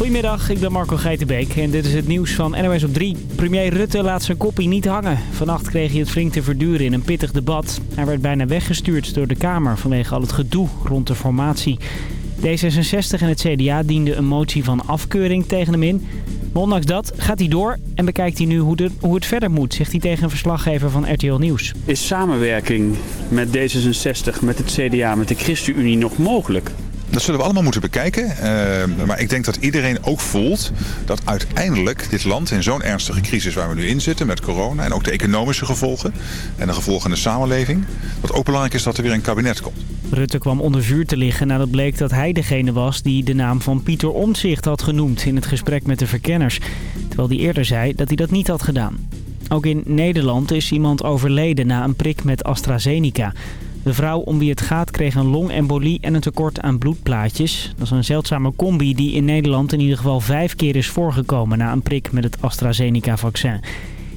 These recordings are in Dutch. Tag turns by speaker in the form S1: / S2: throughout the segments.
S1: Goedemiddag, ik ben Marco Geitenbeek en dit is het nieuws van NOS op 3. Premier Rutte laat zijn koppie niet hangen. Vannacht kreeg hij het flink te verduren in een pittig debat. Hij werd bijna weggestuurd door de Kamer vanwege al het gedoe rond de formatie. D66 en het CDA dienden een motie van afkeuring tegen hem in. Maar ondanks dat gaat hij door en bekijkt hij nu hoe, hoe het verder moet, zegt hij tegen een verslaggever van RTL Nieuws.
S2: Is samenwerking met D66, met het CDA, met de ChristenUnie nog mogelijk?
S3: Dat zullen we allemaal moeten bekijken. Uh, maar ik denk dat iedereen ook voelt dat uiteindelijk dit land in zo'n ernstige crisis waar we nu in zitten met corona en ook de economische gevolgen en de gevolgen in de samenleving, dat ook belangrijk is dat er weer een kabinet komt.
S1: Rutte kwam onder vuur te liggen nadat bleek dat hij degene was die de naam van Pieter Omtzigt had genoemd in het gesprek met de verkenners. Terwijl hij eerder zei dat hij dat niet had gedaan. Ook in Nederland is iemand overleden na een prik met AstraZeneca. De vrouw om wie het gaat kreeg een longembolie en een tekort aan bloedplaatjes. Dat is een zeldzame combi die in Nederland in ieder geval vijf keer is voorgekomen na een prik met het AstraZeneca-vaccin.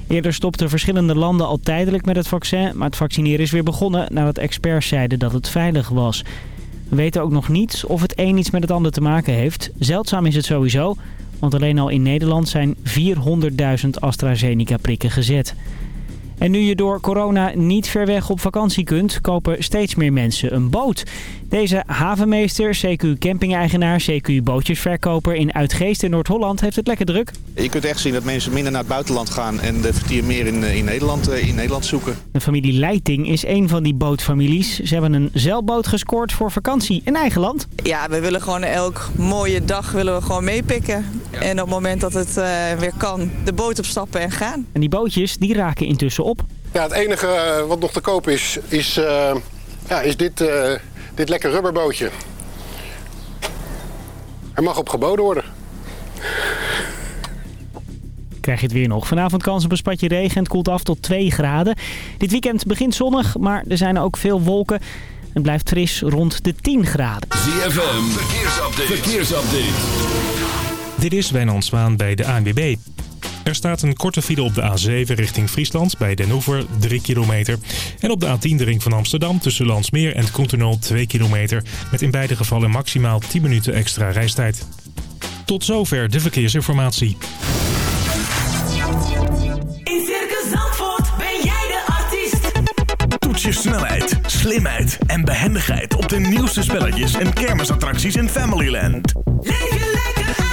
S1: Eerder stopten verschillende landen al tijdelijk met het vaccin, maar het vaccineren is weer begonnen nadat experts zeiden dat het veilig was. We weten ook nog niets of het een iets met het ander te maken heeft. Zeldzaam is het sowieso, want alleen al in Nederland zijn 400.000 AstraZeneca-prikken gezet. En nu je door corona niet ver weg op vakantie kunt, kopen steeds meer mensen een boot. Deze havenmeester, CQ camping-eigenaar, CQ bootjesverkoper in Uitgeest in Noord-Holland heeft het lekker druk.
S4: Je kunt echt zien dat mensen minder naar het buitenland gaan en de vertier meer in, in, Nederland, eh, in Nederland zoeken.
S1: De familie Leiting is een van die bootfamilies. Ze hebben een zeilboot gescoord voor vakantie in eigen land.
S5: Ja, we willen gewoon elk mooie dag willen we gewoon meepikken. En op het moment dat het uh, weer kan, de boot opstappen en gaan.
S1: En die bootjes die raken intussen op.
S6: Ja, het enige uh, wat nog te koop is, is, ja, is dit dit lekker rubberbootje. Er mag op geboden worden.
S1: Krijg je het weer nog. Vanavond kans op een spatje regen en het koelt af tot 2 graden. Dit weekend begint zonnig, maar er zijn ook veel wolken. Het blijft fris rond de 10 graden.
S7: ZFM, verkeersupdate. verkeersupdate.
S8: Dit is Wijnand Zwaan bij de ANWB. Er staat een korte file op de A7 richting Friesland bij Den Hoever 3 kilometer. En op de A10 de ring van Amsterdam tussen Landsmeer en Koentenol 2 kilometer. Met in beide gevallen maximaal 10 minuten extra reistijd. Tot zover de verkeersinformatie.
S9: In Circus Zandvoort ben jij de artiest.
S10: Toets je snelheid, slimheid en behendigheid op de nieuwste spelletjes en kermisattracties in Familyland.
S9: Leef je lekker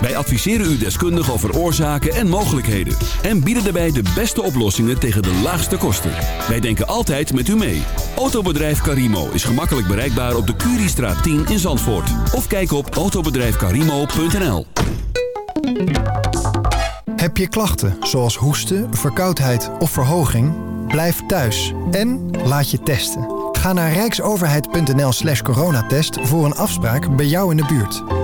S7: Wij adviseren u deskundig over oorzaken en mogelijkheden. En bieden daarbij de beste oplossingen tegen de laagste kosten. Wij denken altijd met u mee. Autobedrijf Carimo is gemakkelijk bereikbaar op de Curiestraat 10 in Zandvoort. Of kijk op autobedrijfcarimo.nl
S11: Heb je klachten zoals hoesten, verkoudheid of verhoging? Blijf thuis en laat je testen. Ga naar rijksoverheid.nl slash coronatest voor een afspraak bij jou in de buurt.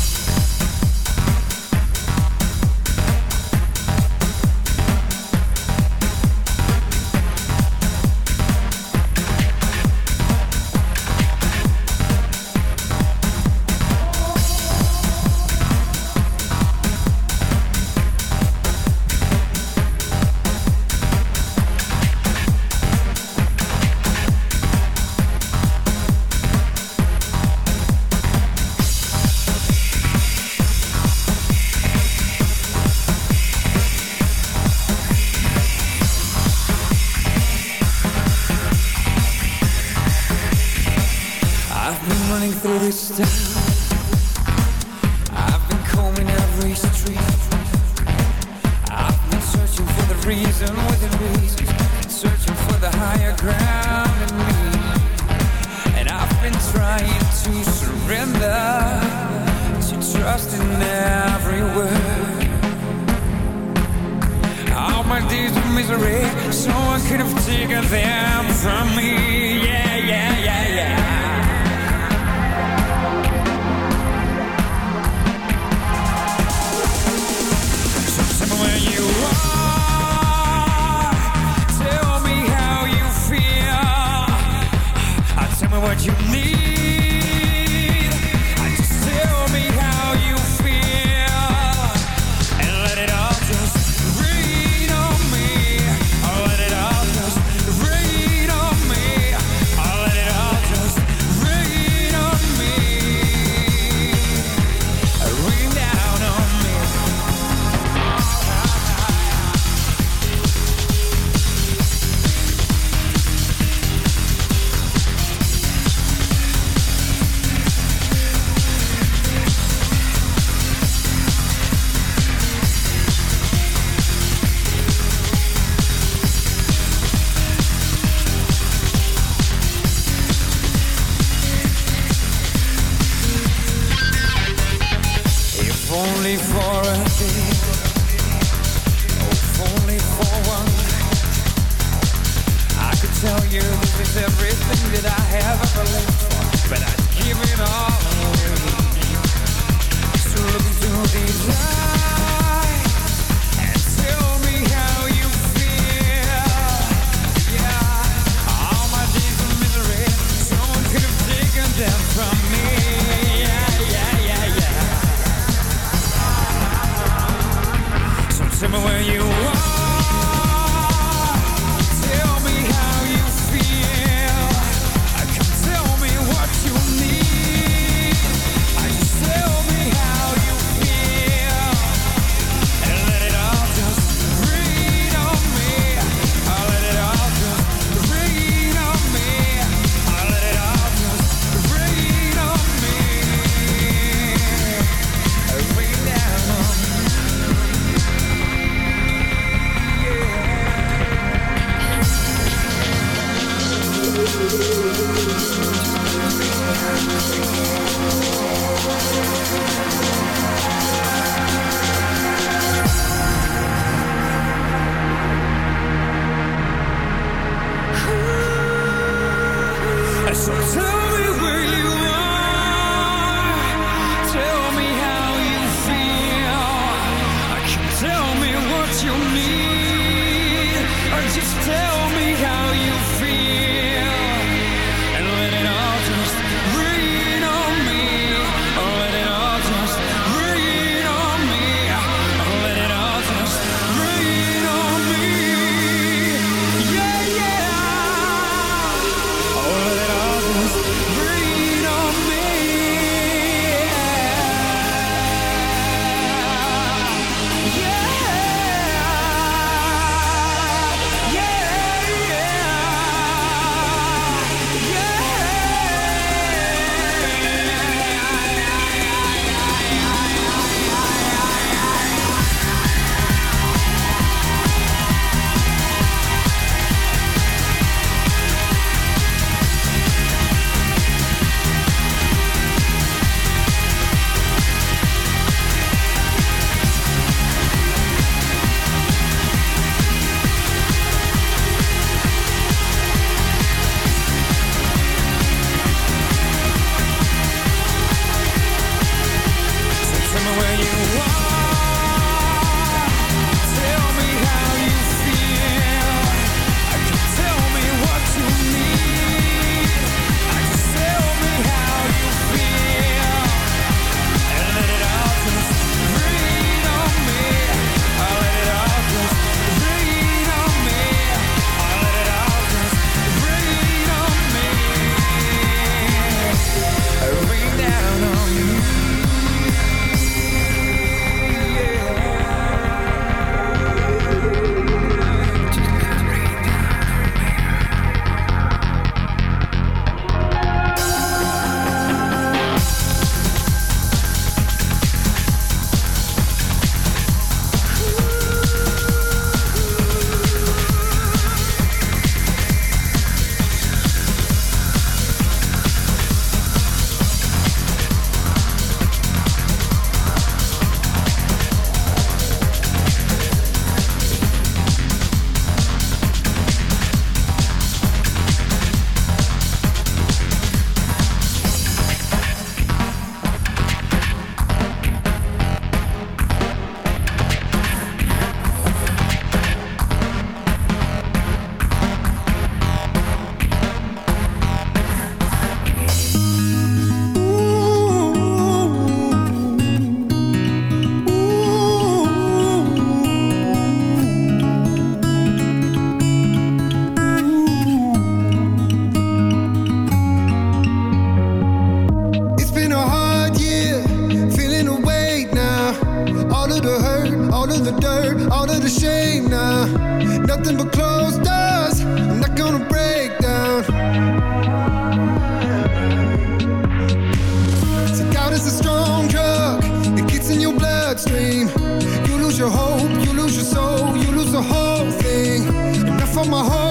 S12: You
S13: lose your hope, you lose your soul You lose the whole thing Enough of my whole.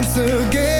S13: once again.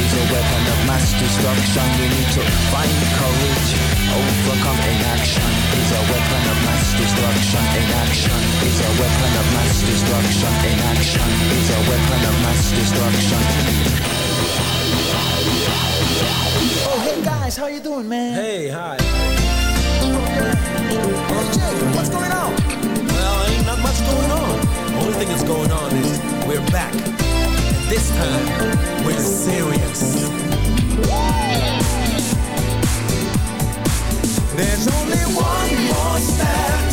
S12: is a weapon of mass destruction. We need to find courage, overcome inaction is a weapon of mass destruction. Inaction is a weapon of mass destruction. Inaction is a weapon of mass destruction.
S14: Oh, hey guys, how you doing, man? Hey, hi. what's going on? Well, ain't not much going on. Only thing that's going on is we're back. This time, we're serious. There's only one more step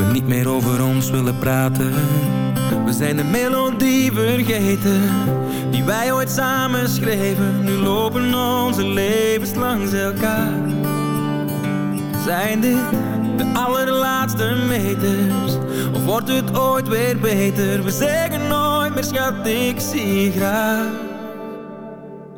S15: we niet meer over ons willen praten. We zijn de melodie vergeten, die wij ooit samen schreven. Nu lopen onze levens langs elkaar. Zijn dit de allerlaatste meters? Of wordt het ooit weer beter? We zeggen nooit meer schat, ik zie graag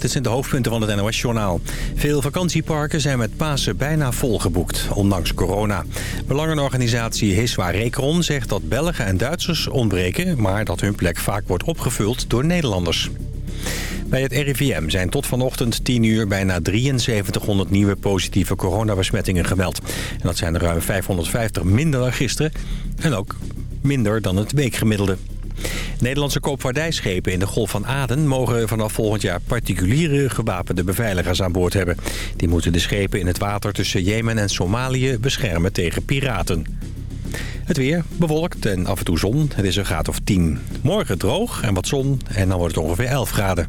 S15: Dit zijn
S16: de
S17: hoofdpunten van het NOS-journaal. Veel vakantieparken zijn met Pasen bijna volgeboekt, ondanks corona. Belangenorganisatie Hiswa Rekron zegt dat Belgen en Duitsers ontbreken... maar dat hun plek vaak wordt opgevuld door Nederlanders. Bij het RIVM zijn tot vanochtend 10 uur bijna 7300 nieuwe positieve coronabesmettingen gemeld. En dat zijn er ruim 550 minder dan gisteren en ook minder dan het weekgemiddelde. Nederlandse koopvaardijschepen in de Golf van Aden mogen vanaf volgend jaar particuliere gewapende beveiligers aan boord hebben. Die moeten de schepen in het water tussen Jemen en Somalië beschermen tegen piraten. Het weer bewolkt en af en toe zon. Het is een graad of 10. Morgen droog en wat zon en dan wordt het ongeveer 11 graden.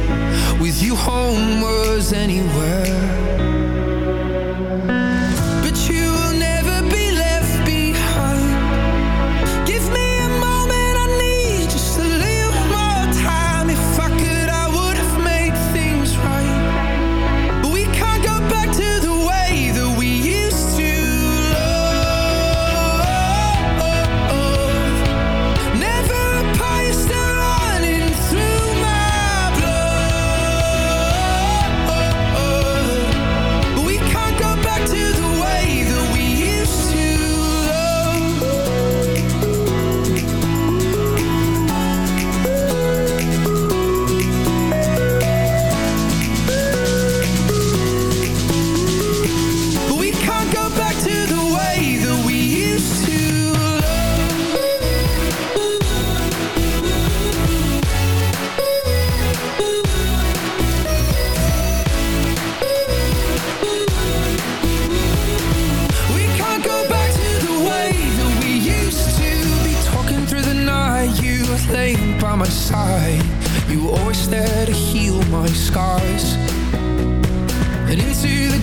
S18: You, home was anywhere.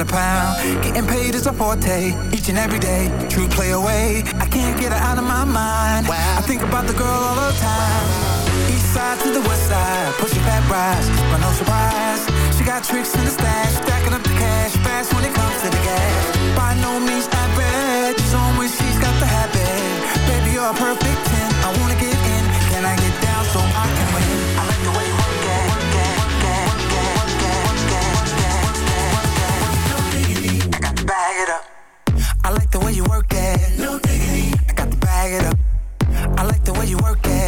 S19: A
S20: pound. Getting paid is a forte, each and every day. True play away, I can't get her out of my mind. Wow. I think about the girl all the time. East side to the west side, push it back, rise, but no surprise. She got tricks in the stash, stacking up the cash, fast when it comes to the gas. By no means average, she's on when she's got the habit. Baby, you're a perfect 10, I wanna get in. Can I get down so I can win? work that. No diggity. I got to bag it up. I like the way you work it.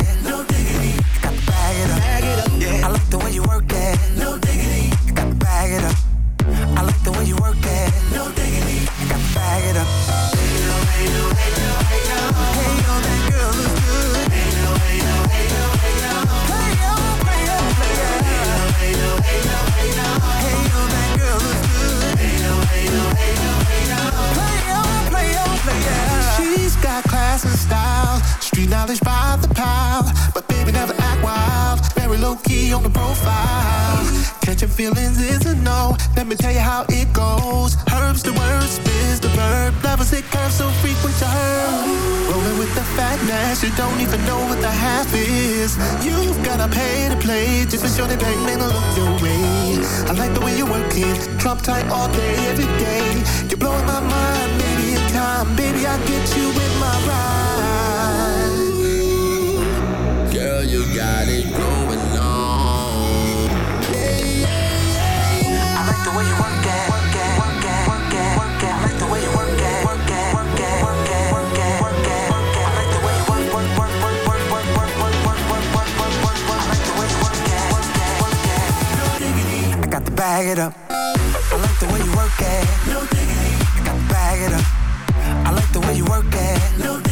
S21: on the profile. Catching feelings is a no. Let me tell you how it goes. Herbs the worst, spins the verb. Levels it curves so frequent to her. Rolling with the fatness, you don't even know what the half is. You've gotta pay to play just to show the bank man look your way. I like the way you're working, drop tight all day, every day. You're blowing my mind, maybe in time, baby I'll get you with my ride.
S22: Girl, you got
S20: it going bag it up. I like the way you work it. No diggity. I got to bag it up. I like the way you work it. No.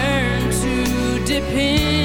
S22: him.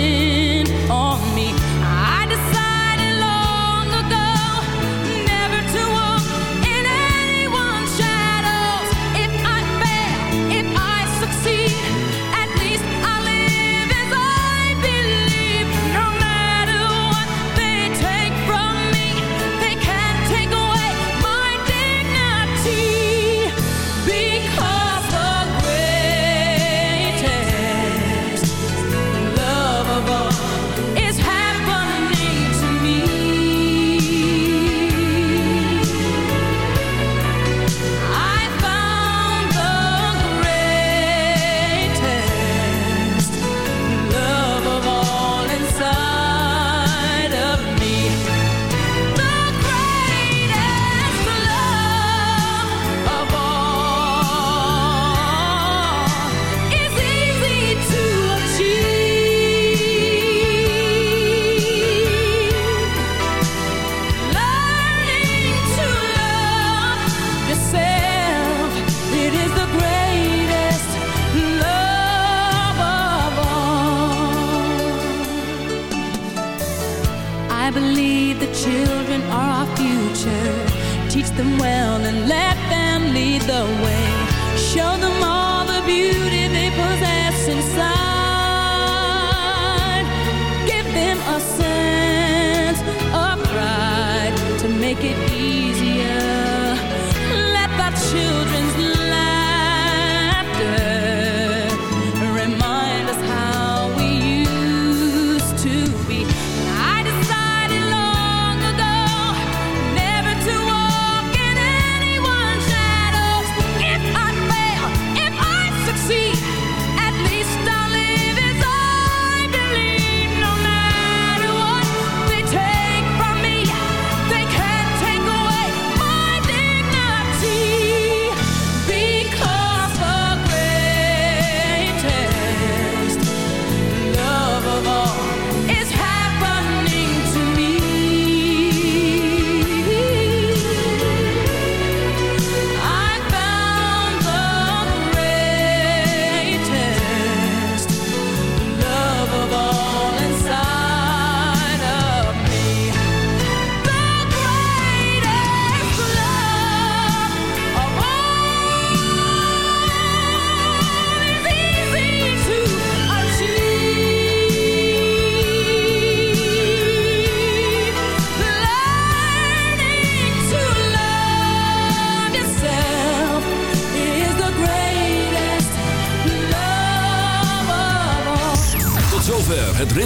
S22: well and let them lead the way. Show them all the beauty they possess inside.